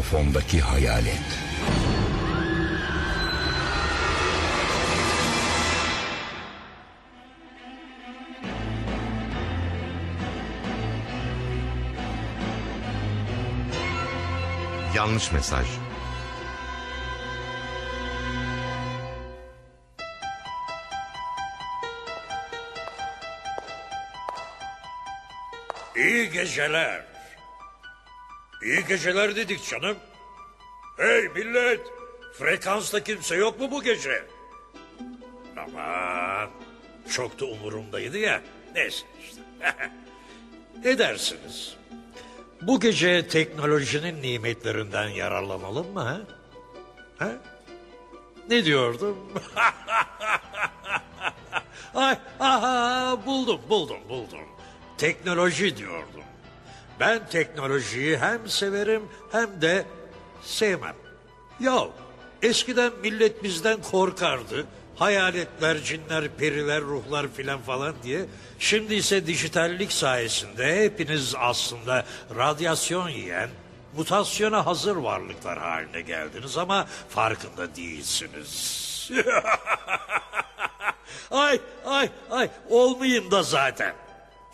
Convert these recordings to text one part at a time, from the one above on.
mikrofondaki hayalet. Yanlış mesaj. İyi geceler. İyi geceler dedik canım. Hey millet. Frekansta kimse yok mu bu gece? Aman. Çok da umurumdaydı ya. Neyse işte. ne dersiniz? Bu gece teknolojinin nimetlerinden yararlanalım mı? Ha? ha? Ne diyordum? Ay, aha, buldum, buldum, buldum. Teknoloji diyordum. Ben teknolojiyi hem severim hem de sevmem. Ya eskiden millet bizden korkardı. Hayaletler, cinler, periler, ruhlar filan falan diye. Şimdi ise dijitallik sayesinde hepiniz aslında radyasyon yiyen, mutasyona hazır varlıklar haline geldiniz ama farkında değilsiniz. ay ay ay olmayın da zaten.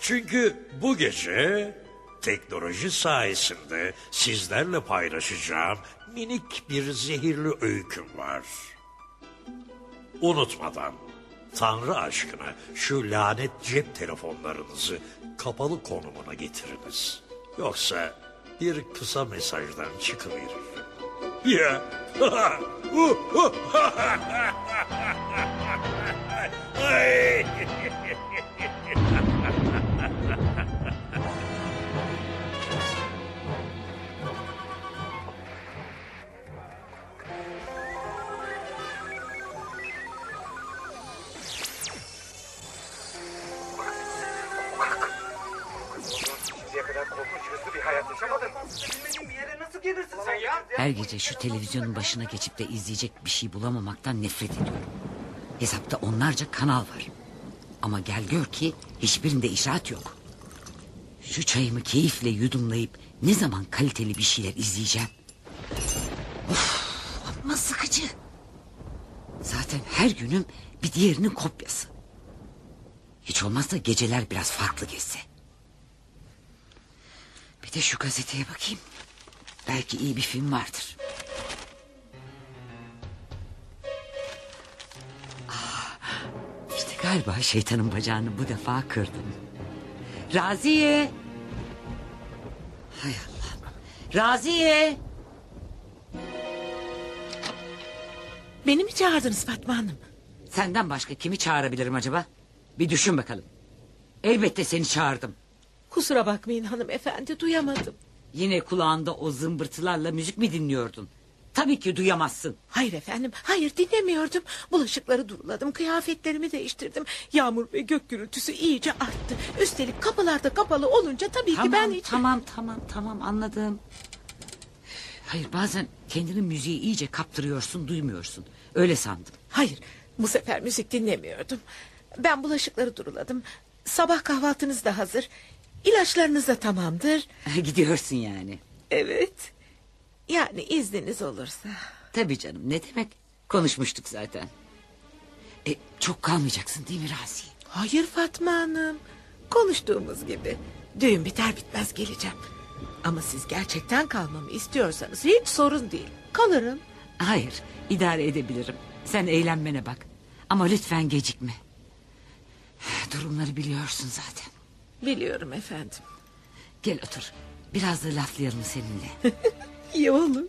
Çünkü bu gece teknoloji sayesinde sizlerle paylaşacağım minik bir zehirli öyküm var. Unutmadan Tanrı aşkına şu lanet cep telefonlarınızı kapalı konumuna getiriniz. Yoksa bir kısa mesajdan çıkıverir. Ya. Ay. Her gece şu televizyonun başına geçip de izleyecek bir şey bulamamaktan nefret ediyorum. Hesapta onlarca kanal var. Ama gel gör ki hiçbirinde işaret yok. Şu çayımı keyifle yudumlayıp ne zaman kaliteli bir şeyler izleyeceğim. Of, amma sıkıcı. Zaten her günüm bir diğerinin kopyası. Hiç olmazsa geceler biraz farklı geçse. Bir de şu gazeteye bakayım. Belki iyi bir film vardır. Ah, işte galiba şeytanın bacağını bu defa kırdım. Raziye. Hay Allah. Raziye. Beni mi çağırdınız Fatma Hanım? Senden başka kimi çağırabilirim acaba? Bir düşün bakalım. Elbette seni çağırdım. Kusura bakmayın hanımefendi duyamadım. Yine kulağında o zımbırtılarla müzik mi dinliyordun? Tabii ki duyamazsın. Hayır efendim hayır dinlemiyordum. Bulaşıkları duruladım kıyafetlerimi değiştirdim. Yağmur ve gök gürültüsü iyice arttı. Üstelik kapılar da kapalı olunca tabii Tamam ki ben hiç... tamam tamam tamam anladım. Hayır bazen kendini müziği iyice kaptırıyorsun duymuyorsun. Öyle sandım. Hayır bu sefer müzik dinlemiyordum. Ben bulaşıkları duruladım. Sabah kahvaltınız da hazır. İlaçlarınız da tamamdır. Gidiyorsun yani. Evet. Yani izniniz olursa. Tabii canım ne demek konuşmuştuk zaten. E, çok kalmayacaksın değil mi Razi? Hayır Fatma Hanım. Konuştuğumuz gibi. Düğün biter bitmez geleceğim. Ama siz gerçekten kalmamı istiyorsanız hiç sorun değil. Kalırım. Hayır idare edebilirim. Sen eğlenmene bak. Ama lütfen gecikme. Durumları biliyorsun zaten. Biliyorum efendim. Gel otur. Biraz da laflayalım seninle. İyi olur.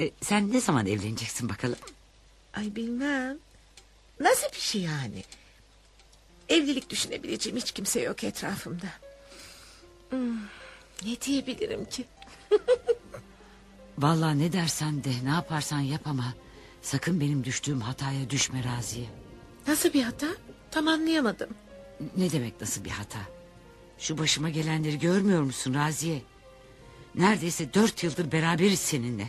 E, sen ne zaman evleneceksin bakalım? Ay bilmem. Nasıl bir şey yani? Evlilik düşünebileceğim hiç kimse yok etrafımda. Hmm, ne diyebilirim ki? Vallahi ne dersen de ne yaparsan yap ama... ...sakın benim düştüğüm hataya düşme Raziye. Nasıl bir hata? Tam anlayamadım. Ne demek nasıl bir hata? Şu başıma gelenleri görmüyor musun Raziye? Neredeyse dört yıldır beraberiz seninle.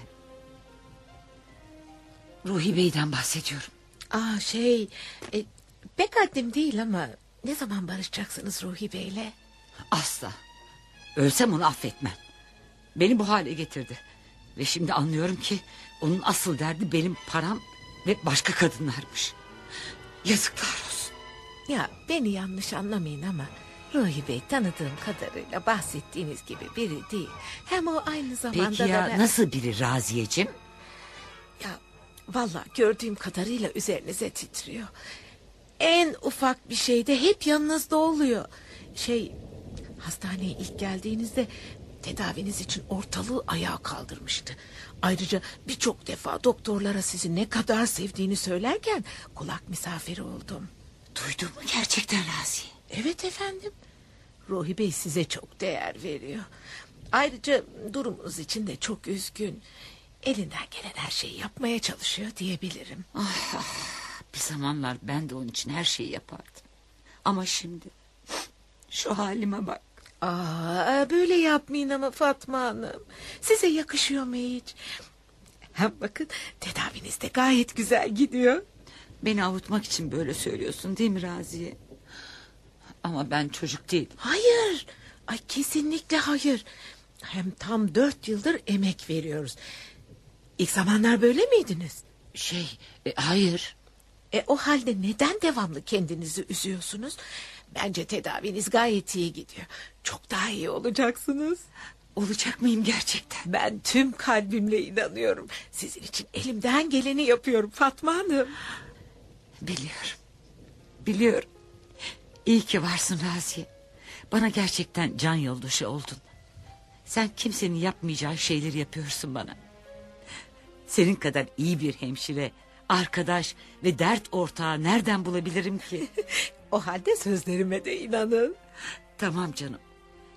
Ruhi Bey'den bahsediyorum. Aa şey... E, pek haddim değil ama... ...ne zaman barışacaksınız Ruhi Bey'le? Asla. Ölsem onu affetmem. Beni bu hale getirdi. Ve şimdi anlıyorum ki onun asıl derdi benim param ve başka kadınlarmış. Yazıklar olsun. Ya beni yanlış anlamayın ama Ruhi Bey tanıdığım kadarıyla bahsettiğiniz gibi biri değil. Hem o aynı zamanda Peki ya da ben- nasıl biri Raziyeciğim? Ya vallahi gördüğüm kadarıyla üzerinize titriyor. En ufak bir şeyde hep yanınızda oluyor. Şey hastaneye ilk geldiğinizde tedaviniz için ortalığı ayağa kaldırmıştı. Ayrıca birçok defa doktorlara sizi ne kadar sevdiğini söylerken kulak misafiri oldum. Duydun mu gerçekten Raziye? Evet efendim. Ruhi Bey size çok değer veriyor. Ayrıca durumunuz için de çok üzgün. Elinden gelen her şeyi yapmaya çalışıyor diyebilirim. Bir zamanlar ben de onun için her şeyi yapardım. Ama şimdi şu halime bak. Aa, böyle yapmayın ama Fatma Hanım. Size yakışıyor mu hiç? Hem bakın tedaviniz de gayet güzel gidiyor. Beni avutmak için böyle söylüyorsun değil mi Raziye? Ama ben çocuk değilim. Hayır. Ay kesinlikle hayır. Hem tam dört yıldır emek veriyoruz. İlk zamanlar böyle miydiniz? Şey e, hayır. E o halde neden devamlı kendinizi üzüyorsunuz? Bence tedaviniz gayet iyi gidiyor. Çok daha iyi olacaksınız. Olacak mıyım gerçekten? Ben tüm kalbimle inanıyorum. Sizin için elimden geleni yapıyorum Fatma Hanım. Biliyorum. Biliyorum. İyi ki varsın Raziye. Bana gerçekten can yoldaşı oldun. Sen kimsenin yapmayacağı şeyleri yapıyorsun bana. Senin kadar iyi bir hemşire, arkadaş ve dert ortağı nereden bulabilirim ki? O halde sözlerime de inanın. tamam canım.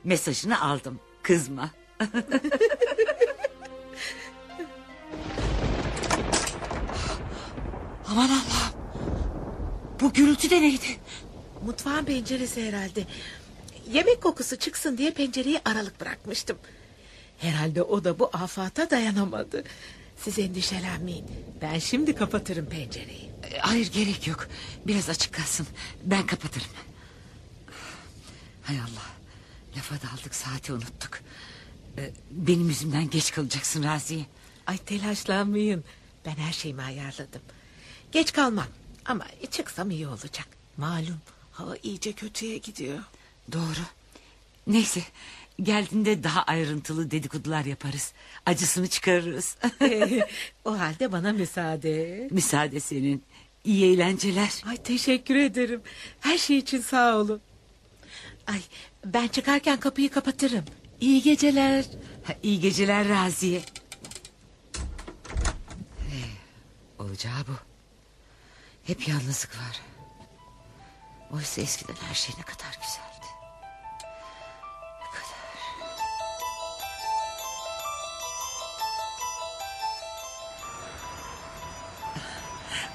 Mesajını aldım. Kızma. Aman Allah'ım. Bu gürültü de neydi? Mutfağın penceresi herhalde. Yemek kokusu çıksın diye pencereyi aralık bırakmıştım. Herhalde o da bu afata dayanamadı. Siz endişelenmeyin. Ben şimdi kapatırım pencereyi. E, Hayır gerek yok. Biraz açık kalsın. Ben kapatırım. Hay Allah. Lafa daldık saati unuttuk. E, Benim yüzümden geç kalacaksın Raziye. Ay telaşlanmayın. Ben her şeyimi ayarladım. Geç kalmam. Ama çıksam iyi olacak. Malum hava iyice kötüye gidiyor. Doğru. Neyse geldiğinde daha ayrıntılı dedikodular yaparız. Acısını çıkarırız. o halde bana müsaade. Müsaade senin. İyi eğlenceler. Ay teşekkür ederim. Her şey için sağ olun. Ay ben çıkarken kapıyı kapatırım. İyi geceler. Ha, İyi geceler Raziye. Ee, olacağı bu. Hep yalnızlık var. Oysa eskiden her şey ne kadar güzeldi. Ne kadar.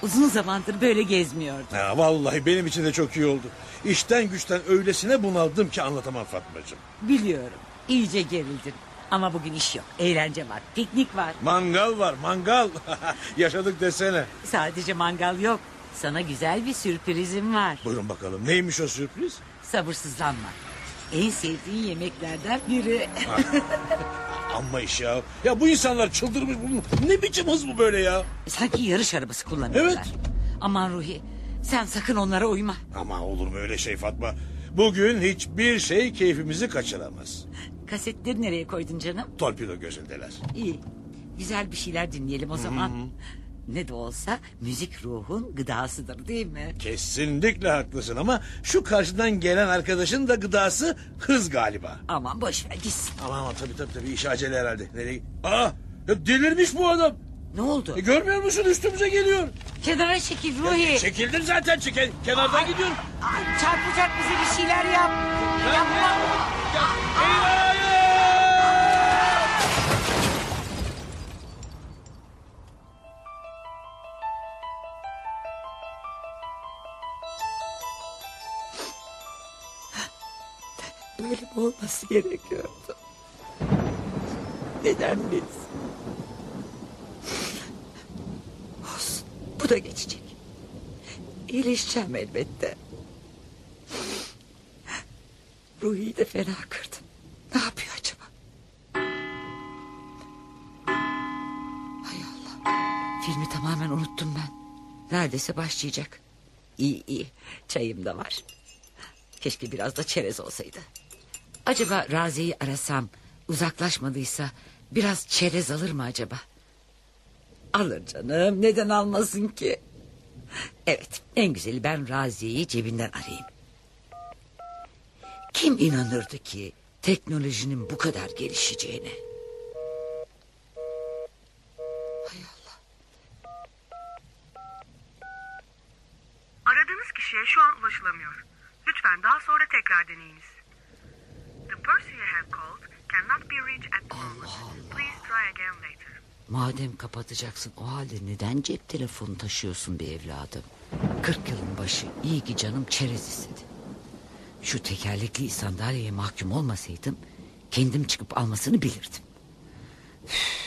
Uzun zamandır böyle gezmiyordum. Ha, vallahi benim için de çok iyi oldu. İşten güçten öylesine bunaldım ki anlatamam Fatmacığım. Biliyorum. İyice gerildin. Ama bugün iş yok. Eğlence var. Piknik var. Mangal var mangal. Yaşadık desene. Sadece mangal yok. Sana güzel bir sürprizim var. Buyurun bakalım neymiş o sürpriz? Sabırsızlanma. En sevdiğin yemeklerden biri. Amma iş ya. Ya bu insanlar çıldırmış. Bu- Ne biçim hız bu böyle ya? Sanki yarış arabası kullanıyorlar. Evet. Aman Ruhi sen sakın onlara uyma. Ama olur mu öyle şey Fatma? Bugün hiçbir şey keyfimizi kaçıramaz. Kasetleri nereye koydun canım? Torpido gözündeler. İyi. Güzel bir şeyler dinleyelim o zaman. Ne de olsa müzik ruhun gıdasıdır değil mi? Kesinlikle haklısın ama şu karşıdan gelen arkadaşın da gıdası hız galiba. Aman boş ver gitsin. Ama ama tabii tabii tabii iş acele herhalde. Nereye? Aa ya delirmiş bu adam. Ne oldu? E, görmüyor musun üstümüze geliyor. Kenara çekil Ruhi. Çekildim zaten çekil. Kenardan gidiyorum. Ay, çarpacak bize bir şeyler yap. Yapma. Böyle ölüm olması gerekiyordu. Neden biz? Olsun, bu da geçecek. İyileşeceğim elbette. Ruhi'yi de fena kırdım. Ne yapıyor acaba? Hay Allah. Filmi tamamen unuttum ben. Neredeyse başlayacak. İyi iyi. Çayım da var. Keşke biraz da çerez olsaydı. Acaba Razi'yi arasam uzaklaşmadıysa biraz çerez alır mı acaba? Alır canım neden almasın ki? Evet en güzeli ben Razi'yi cebinden arayayım. Kim inanırdı ki teknolojinin bu kadar gelişeceğine? Hay Allah. Aradığınız kişiye şu an ulaşılamıyor. Lütfen daha sonra tekrar deneyiniz. The person you have called cannot be reached at the moment. Please try again later. Madem kapatacaksın o halde neden cep telefonu taşıyorsun bir evladım? Kırk yılın başı iyi ki canım çerez istedi. Şu tekerlekli sandalyeye mahkum olmasaydım kendim çıkıp almasını bilirdim. Üf.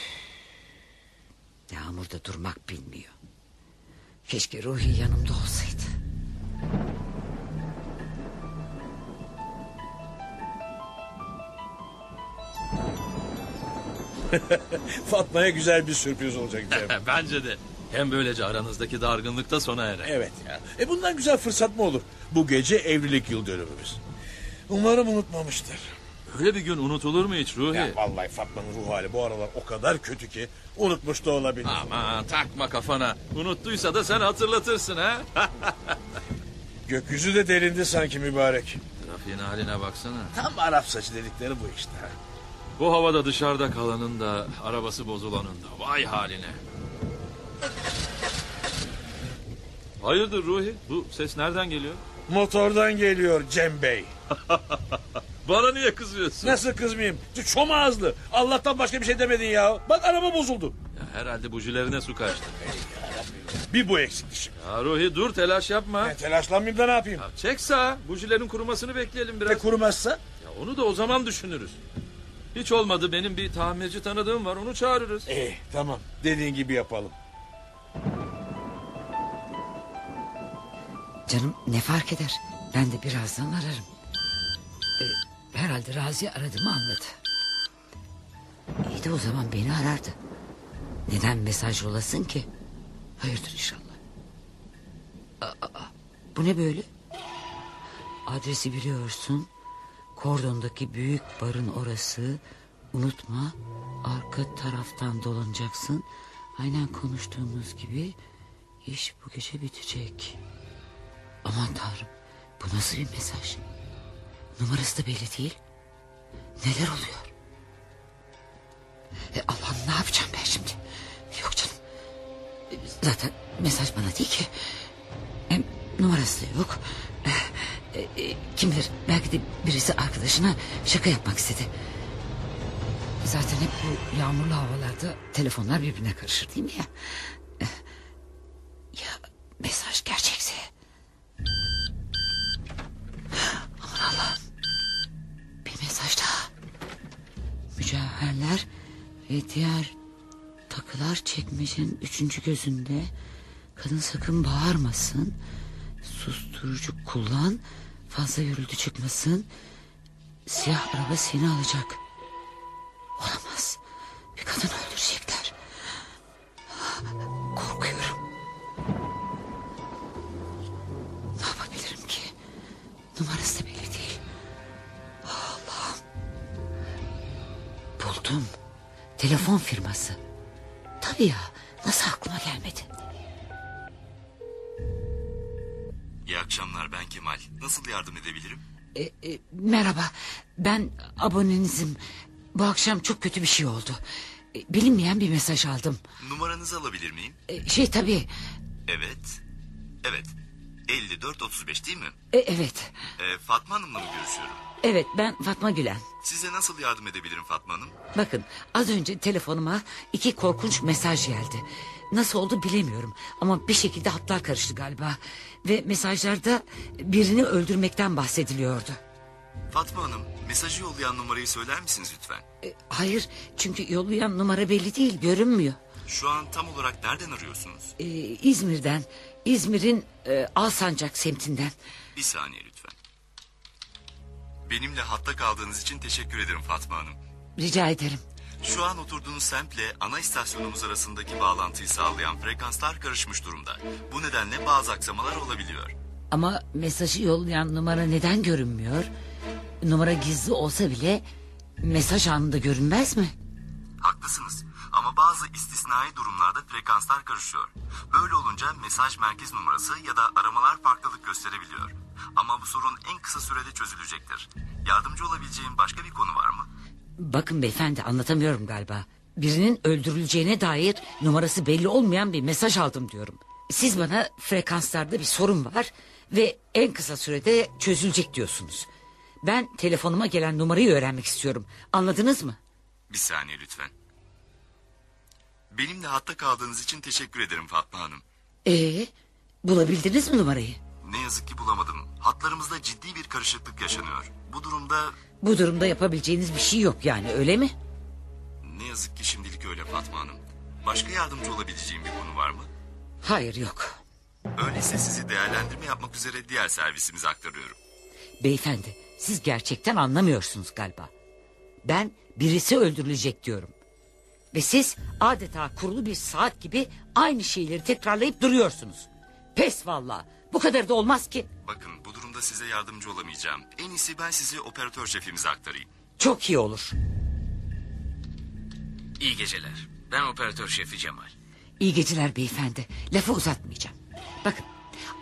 Yağmurda durmak bilmiyor. Keşke Ruhi yanımda olsaydı. Fatma'ya güzel bir sürpriz olacak Cem. Bence de. Hem böylece aranızdaki dargınlık da sona erer. evet ya. E bundan güzel fırsat mı olur? Bu gece evlilik yıl dönümümüz. Umarım unutmamıştır. Öyle bir gün unutulur mu hiç Ruhi? Ya vallahi Fatma'nın ruh hali bu aralar o kadar kötü ki unutmuş da olabilir. Aman takma kafana. Unuttuysa da sen hatırlatırsın ha. Gökyüzü de delindi sanki mübarek. Trafiğin haline baksana. Tam Arap saçı dedikleri bu işte. Bu havada dışarıda kalanın da arabası bozulanın da vay haline. Hayırdır Ruhi? Bu ses nereden geliyor? Motordan geliyor Cem Bey. Bana niye kızıyorsun? Nasıl kızmayayım? Çom ağızlı. Allah'tan başka bir şey demedin ya. Bak araba bozuldu. Ya herhalde bujilerine su kaçtı. Bir bu eksikti şimdi. Ya Ruhi dur telaş yapma. Ben telaşlanmayayım da ne yapayım? Ya çek sağa. Bujilerin kurumasını bekleyelim biraz. Ne kurumazsa? Ya onu da o zaman düşünürüz. Hiç olmadı benim bir tamirci tanıdığım var onu çağırırız. İyi tamam. Dediğin gibi yapalım. Canım ne fark eder? Ben de birazdan ararım. Ee, herhalde Razi aradığımı anladı. İyi de o zaman beni arardı. Neden mesaj yolasın ki? Hayırdır inşallah. Aa, aa, bu ne böyle? Adresi biliyorsun. Kordondaki büyük barın orası. Unutma arka taraftan dolanacaksın. Aynen konuştuğumuz gibi iş bu gece bitecek. Aman tanrım bu nasıl bir mesaj? Numarası da belli değil. Neler oluyor? E Allah'ım ne yapacağım ben şimdi? Yok canım. E, Zaten mesaj bana değil ki. Hem numarası da yok. E, e, kim bilir belki de birisi arkadaşına şaka yapmak istedi. Zaten hep bu yağmurlu havalarda telefonlar birbirine karışır değil mi ya? E, Ya mesaj gerçekse... Aman Allah'ım. Bir mesaj daha. Mücevherler ve diğer takılar çekmecenin üçüncü gözünde. Kadın sakın bağırmasın. Susturucu kullan. Fazla gürültü çıkmasın. Siyah araba seni alacak. Olamaz. Bir kadın öldürecekler. Korkuyorum. Ne yapabilirim ki? Numarası da belli değil. Allah'ım. Buldum. Telefon firması. Tabii ya. Nasıl aklıma gelmedi? Akşamlar ben Kemal. Nasıl yardım edebilirim? E, e, merhaba. Ben abonenizim. Bu akşam çok kötü bir şey oldu. E, bilinmeyen bir mesaj aldım. Numaranızı alabilir miyim? E, şey tabii. Evet. Evet. 54-35 değil mi? E, evet. Ee, Fatma Hanım'la mı görüşüyorum? Evet ben Fatma Gülen. Size nasıl yardım edebilirim Fatma Hanım? Bakın az önce telefonuma iki korkunç mesaj geldi. Nasıl oldu bilemiyorum ama bir şekilde hatlar karıştı galiba. Ve mesajlarda birini öldürmekten bahsediliyordu. Fatma Hanım mesajı yollayan numarayı söyler misiniz lütfen? E, hayır çünkü yollayan numara belli değil görünmüyor. Şu an tam olarak nereden arıyorsunuz? E, İzmir'den İzmir'in e, Alsancak semtinden. Bir saniye lütfen. Benimle hatta kaldığınız için teşekkür ederim Fatma Hanım. Rica ederim. Şu an oturduğunuz semtle ana istasyonumuz arasındaki bağlantıyı sağlayan frekanslar karışmış durumda. Bu nedenle bazı aksamalar olabiliyor. Ama mesajı yollayan numara neden görünmüyor? Numara gizli olsa bile mesaj anında görünmez mi? Haklısınız ama bazı istisnai durumlarda frekanslar karışıyor. Böyle olunca mesaj merkez numarası ya da aramalar farklılık gösterebiliyor. Ama bu sorun en kısa sürede çözülecektir. Yardımcı olabileceğim başka bir konu var mı? Bakın beyefendi anlatamıyorum galiba. Birinin öldürüleceğine dair numarası belli olmayan bir mesaj aldım diyorum. Siz bana frekanslarda bir sorun var ve en kısa sürede çözülecek diyorsunuz. Ben telefonuma gelen numarayı öğrenmek istiyorum. Anladınız mı? Bir saniye lütfen. Benimle hatta kaldığınız için teşekkür ederim Fatma Hanım. Ee, bulabildiniz mi numarayı? Ne yazık ki bulamadım. Hatlarımızda ciddi bir karışıklık yaşanıyor. Bu durumda Bu durumda yapabileceğiniz bir şey yok yani öyle mi? ne yazık ki şimdilik öyle Fatma Hanım. Başka yardımcı olabileceğim bir konu var mı? Hayır yok. Öyleyse sizi değerlendirme yapmak üzere diğer servisimize aktarıyorum. Beyefendi siz gerçekten anlamıyorsunuz galiba. Ben birisi öldürülecek diyorum. Ve siz adeta kurulu bir saat gibi aynı şeyleri tekrarlayıp duruyorsunuz. Pes valla. Bu kadar da olmaz ki. Bakın bu durumda size yardımcı olamayacağım. En iyisi ben sizi operatör şefimize aktarayım. Çok iyi olur. İyi geceler. Ben operatör şefi Cemal. İyi geceler beyefendi. Lafı uzatmayacağım. Bakın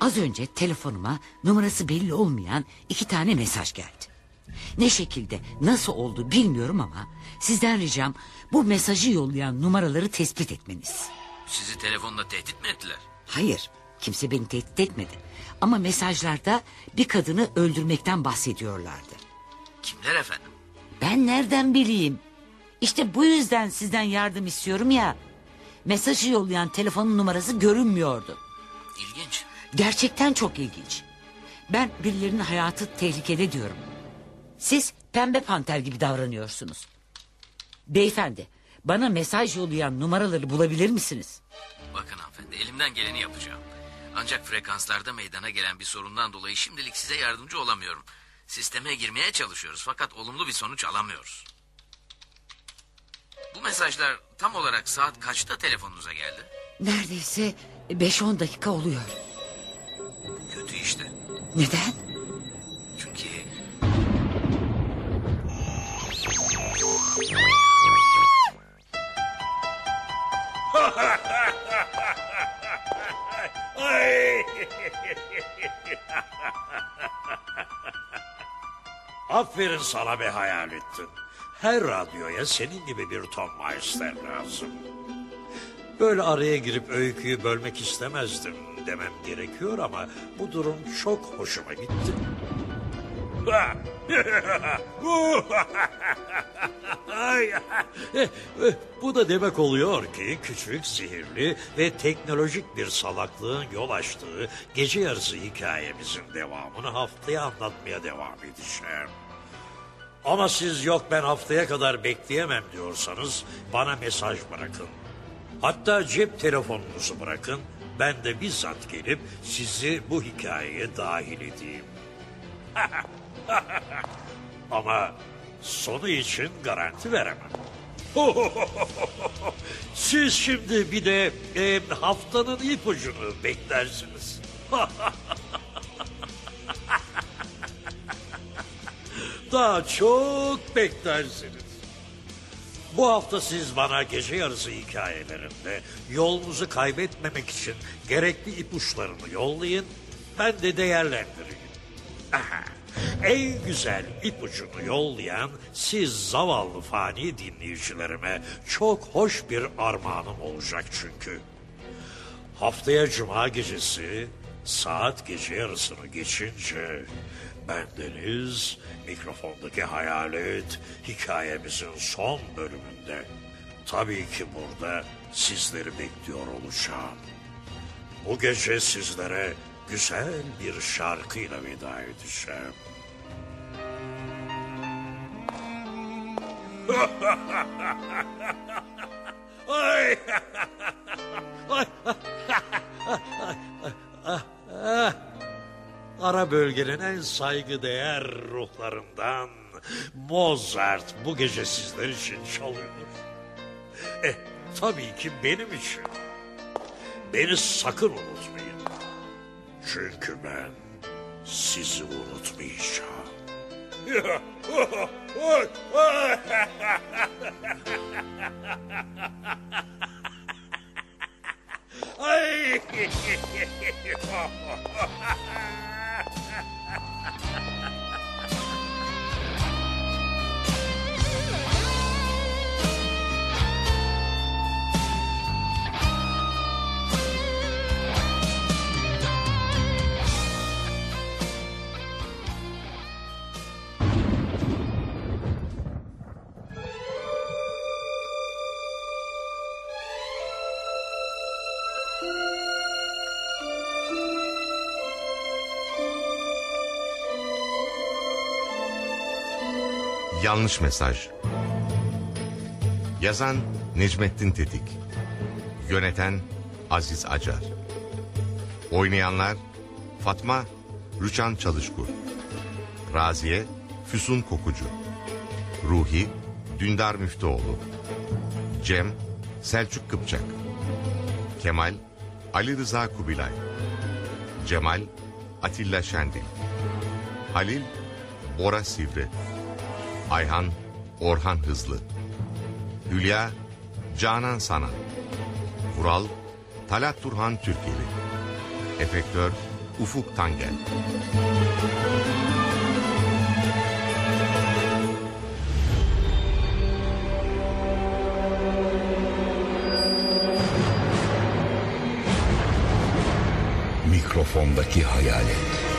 az önce telefonuma numarası belli olmayan iki tane mesaj geldi. Ne şekilde nasıl oldu bilmiyorum ama sizden ricam bu mesajı yollayan numaraları tespit etmeniz. Sizi telefonla tehdit mi ettiler? Hayır kimse beni tehdit etmedi. Ama mesajlarda bir kadını öldürmekten bahsediyorlardı. Kimler efendim? Ben nereden bileyim? İşte bu yüzden sizden yardım istiyorum ya. Mesajı yollayan telefonun numarası görünmüyordu. İlginç. Gerçekten çok ilginç. Ben birilerinin hayatı tehlikede diyorum. Siz pembe panter gibi davranıyorsunuz. Beyefendi, bana mesaj yollayan numaraları bulabilir misiniz? Bakın hanımefendi elimden geleni yapacağım. Ancak frekanslarda meydana gelen bir sorundan dolayı şimdilik size yardımcı olamıyorum. Sisteme girmeye çalışıyoruz fakat olumlu bir sonuç alamıyoruz. Bu mesajlar tam olarak saat kaçta telefonunuza geldi? Neredeyse 5-10 dakika oluyor. Kötü işte. Neden? Ay! Aferin sana be hayal ettin. Her radyoya senin gibi bir Tom Meister lazım. Böyle araya girip öyküyü bölmek istemezdim demem gerekiyor ama bu durum çok hoşuma gitti. Bu da demek oluyor ki küçük, sihirli ve teknolojik bir salaklığın yol açtığı gece yarısı hikayemizin devamını haftaya anlatmaya devam edeceğim. Ama siz yok ben haftaya kadar bekleyemem diyorsanız bana mesaj bırakın. Hatta cep telefonunuzu bırakın. Ben de bizzat gelip sizi bu hikayeye dahil edeyim. Ama sonu için garanti veremem. Siz şimdi bir de e, haftanın ipucunu beklersiniz. Daha çok beklersiniz. Bu hafta siz bana gece yarısı hikayelerinde yolunuzu kaybetmemek için gerekli ipuçlarını yollayın. Ben de değerlendireyim. Aha, en güzel ipucunu yollayan siz zavallı fani dinleyicilerime çok hoş bir armağanım olacak çünkü. Haftaya cuma gecesi saat gece yarısını geçince bendeniz mikrofondaki hayalet hikayemizin son bölümünde tabii ki burada sizleri bekliyor olacağım. Bu gece sizlere güzel bir şarkıyla veda edeceğim. Ay! Ara bölgenin en saygıdeğer ruhlarından Mozart bu gece sizler için çalıyor. Eh, tabii ki benim için. Beni sakın unutmayın. Çünkü ben sizi unutmayacağım. Ay! Yanlış mesaj. Yazan Necmettin Tetik. Yöneten Aziz Acar. Oynayanlar Fatma Rüçhan Çalışkur. Raziye Füsun Kokucu. Ruhi Dündar Müftüoğlu. Cem Selçuk Kıpçak. Kemal Ali Rıza Kubilay. Cemal Atilla Şendil. Halil Bora Sivri. Ayhan Orhan Hızlı. Hülya Canan Sanan. Vural Talat Turhan Türkeli. Efektör Ufuk Tangel. Mikrofondaki hayalet.